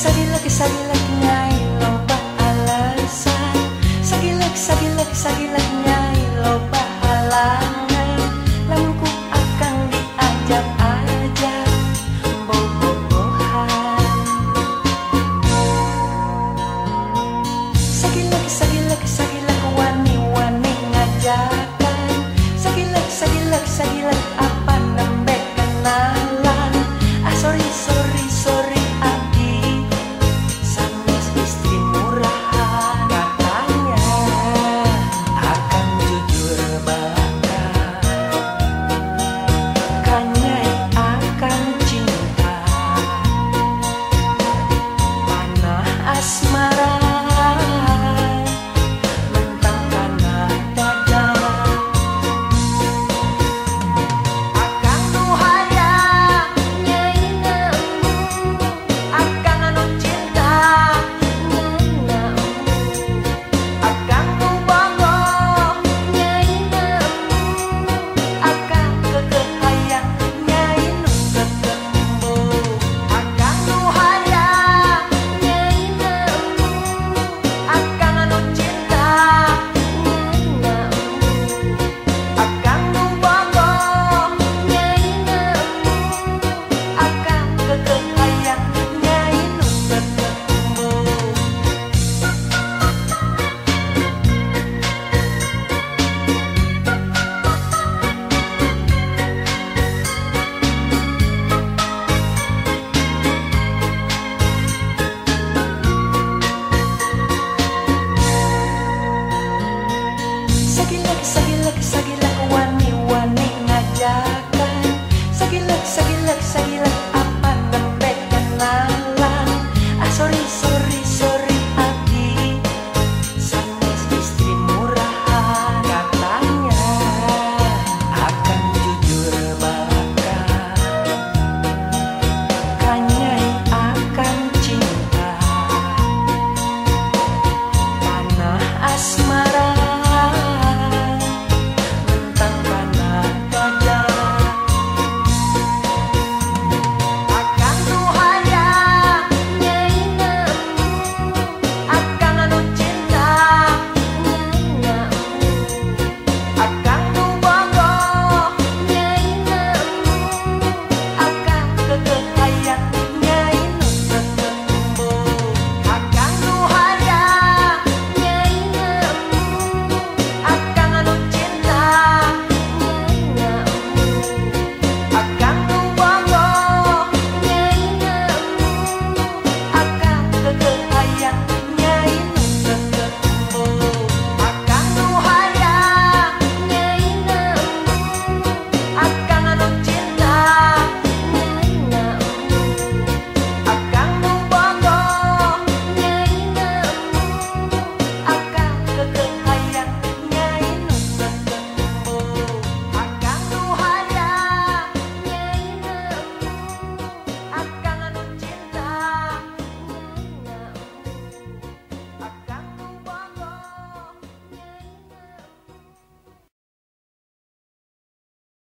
Sabi laki, sabi laki niya